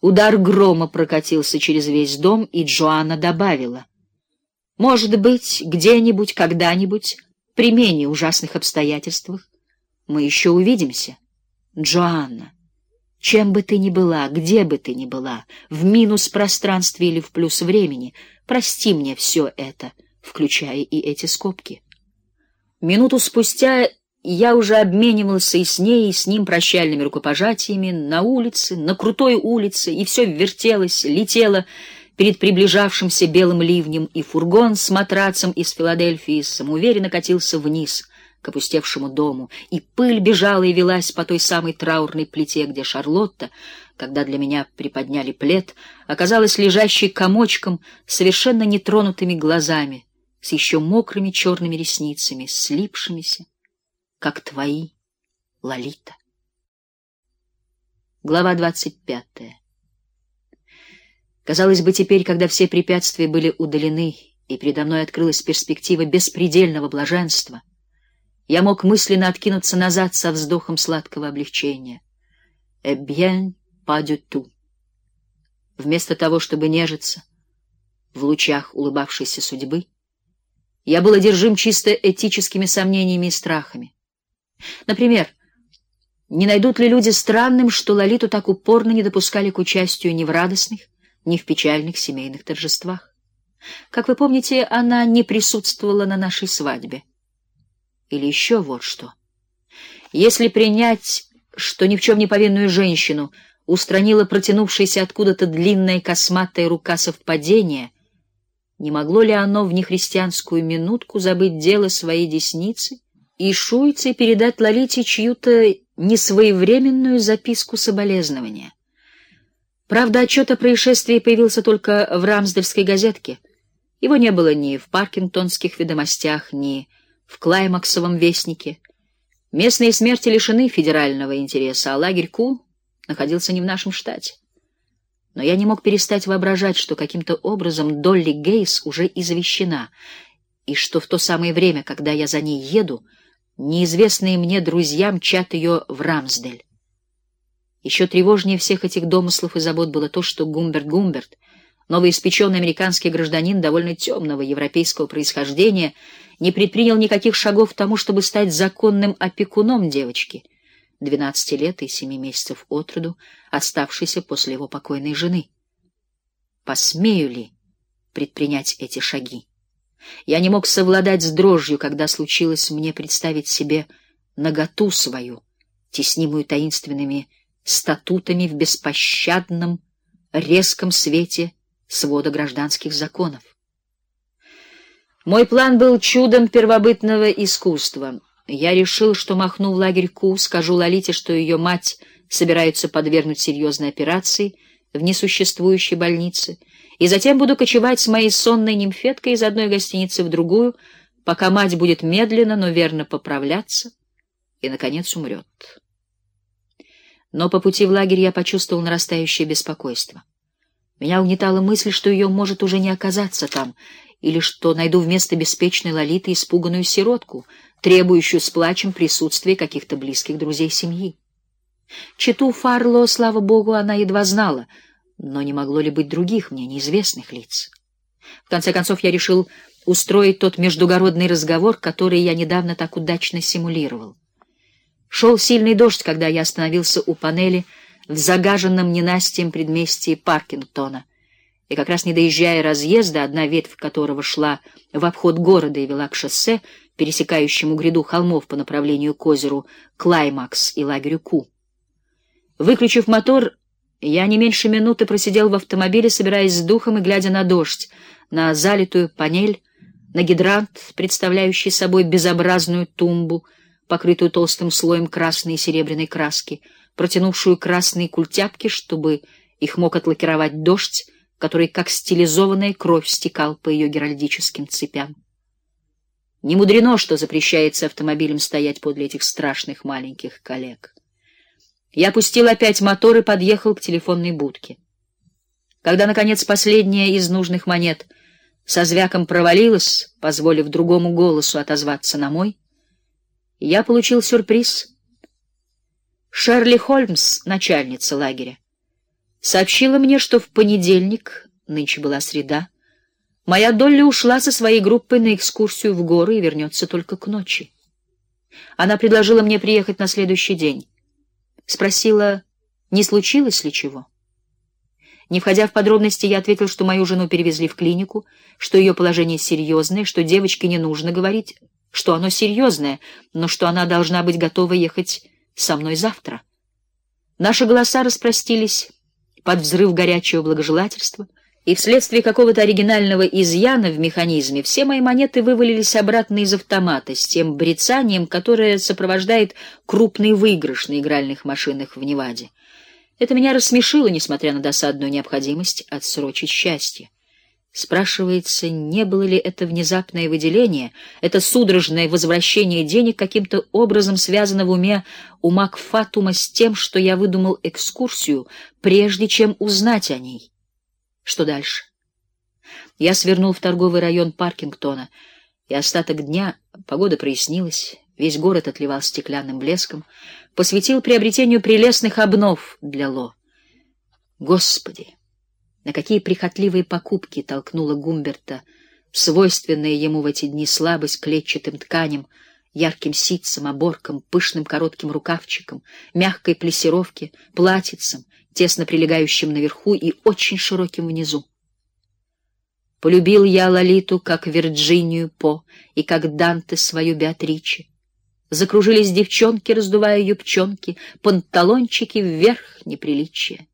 Удар грома прокатился через весь дом, и Джоанна добавила. «Может быть, где-нибудь, когда-нибудь, при менее ужасных обстоятельствах, мы еще увидимся. Джоанна, чем бы ты ни была, где бы ты ни была, в минус пространстве или в плюс времени, прости мне все это, включая и эти скобки». Минуту спустя я уже обменивался и с ней, и с ним прощальными рукопожатиями на улице, на крутой улице, и все вертелось, летело перед приближавшимся белым ливнем, и фургон с матрацем из Филадельфии самоуверенно катился вниз к опустевшему дому, и пыль бежала и велась по той самой траурной плите, где Шарлотта, когда для меня приподняли плед, оказалась лежащей комочком, совершенно нетронутыми глазами, с еще мокрыми черными ресницами, слипшимися как твои, Лолита. Глава двадцать пятая. Казалось бы, теперь, когда все препятствия были удалены, и передо мной открылась перспектива беспредельного блаженства, я мог мысленно откинуться назад со вздохом сладкого облегчения. «Eh bien, du tout». Вместо того, чтобы нежиться в лучах улыбавшейся судьбы, я был одержим чисто этическими сомнениями и страхами. Например, не найдут ли люди странным, что Лолиту так упорно не допускали к участию ни в радостных, ни в печальных семейных торжествах? Как вы помните, она не присутствовала на нашей свадьбе. Или еще вот что. Если принять, что ни в чем не повинную женщину устранила протянувшаяся откуда-то длинная косматая рука совпадения, не могло ли оно в нехристианскую минутку забыть дело своей десницы и шуйце передать Лолите чью-то несвоевременную записку соболезнования. Правда, отчет о происшествии появился только в Рамсдельской газетке. Его не было ни в Паркингтонских ведомостях, ни в Клаймаксовом вестнике. Местные смерти лишены федерального интереса, а лагерь Кул находился не в нашем штате. Но я не мог перестать воображать, что каким-то образом Долли Гейс уже извещена, и что в то самое время, когда я за ней еду, Неизвестные мне друзья мчат ее в Рамсдель. Еще тревожнее всех этих домыслов и забот было то, что Гумберт Гумберт, новоиспеченный американский гражданин довольно темного европейского происхождения, не предпринял никаких шагов к тому, чтобы стать законным опекуном девочки, двенадцати лет и семи месяцев от роду, оставшейся после его покойной жены. Посмею ли предпринять эти шаги? Я не мог совладать с дрожью, когда случилось мне представить себе наготу свою, теснимую таинственными статутами в беспощадном, резком свете свода гражданских законов. Мой план был чудом первобытного искусства. Я решил, что махну в лагерь Ку, скажу Лолите, что ее мать собирается подвергнуть серьезной операции в несуществующей больнице — и затем буду кочевать с моей сонной нимфеткой из одной гостиницы в другую, пока мать будет медленно, но верно поправляться и, наконец, умрет. Но по пути в лагерь я почувствовал нарастающее беспокойство. Меня угнетала мысль, что ее может уже не оказаться там, или что найду вместо беспечной Лолиты испуганную сиротку, требующую с плачем присутствия каких-то близких друзей семьи. Читу Фарло, слава богу, она едва знала — но не могло ли быть других мне неизвестных лиц? В конце концов я решил устроить тот междугородный разговор, который я недавно так удачно симулировал. Шел сильный дождь, когда я остановился у панели в загаженном ненастьем предместье Паркингтона. И как раз не доезжая разъезда, одна ветвь которого шла в обход города и вела к шоссе, пересекающему гряду холмов по направлению к озеру Клаймакс и лагерю Ку. Выключив мотор, я не меньше минуты просидел в автомобиле, собираясь с духом и глядя на дождь, на залитую панель, на гидрант, представляющий собой безобразную тумбу, покрытую толстым слоем красной и серебряной краски, протянувшую красные культяпки, чтобы их мог отлакировать дождь, который, как стилизованная кровь, стекал по ее геральдическим цепям. Не мудрено, что запрещается автомобилям стоять подле этих страшных маленьких коллег. Я опустил опять мотор и подъехал к телефонной будке. Когда, наконец, последняя из нужных монет со звяком провалилась, позволив другому голосу отозваться на мой, я получил сюрприз. Шерли Холмс, начальница лагеря, сообщила мне, что в понедельник, нынче была среда, моя Долли ушла со своей группой на экскурсию в горы и вернется только к ночи. Она предложила мне приехать на следующий день. Спросила, не случилось ли чего. Не входя в подробности, я ответил, что мою жену перевезли в клинику, что ее положение серьезное, что девочке не нужно говорить, что оно серьезное, но что она должна быть готова ехать со мной завтра. Наши голоса распростились под взрыв горячего благожелательства, и вследствие какого-то оригинального изъяна в механизме все мои монеты вывалились обратно из автомата с тем брецанием, которое сопровождает крупный выигрыш на игральных машинах в Неваде. Это меня рассмешило, несмотря на досадную необходимость отсрочить счастье. Спрашивается, не было ли это внезапное выделение, это судорожное возвращение денег каким-то образом связано в уме у Макфатума с тем, что я выдумал экскурсию, прежде чем узнать о ней. Что дальше? Я свернул в торговый район Паркингтона, и остаток дня погода прояснилась, весь город отливал стеклянным блеском, посвятил приобретению прелестных обнов для Ло. Господи, на какие прихотливые покупки толкнула Гумберта свойственная ему в эти дни слабость клетчатым тканям, ярким ситцам, оборкам, пышным коротким рукавчикам, мягкой плессировке, платьицам, тесно прилегающим наверху и очень широким внизу. Полюбил я Лолиту, как Вирджинию По и как Данте свою Беатриче. Закружились девчонки, раздувая юбчонки, панталончики вверх неприличия.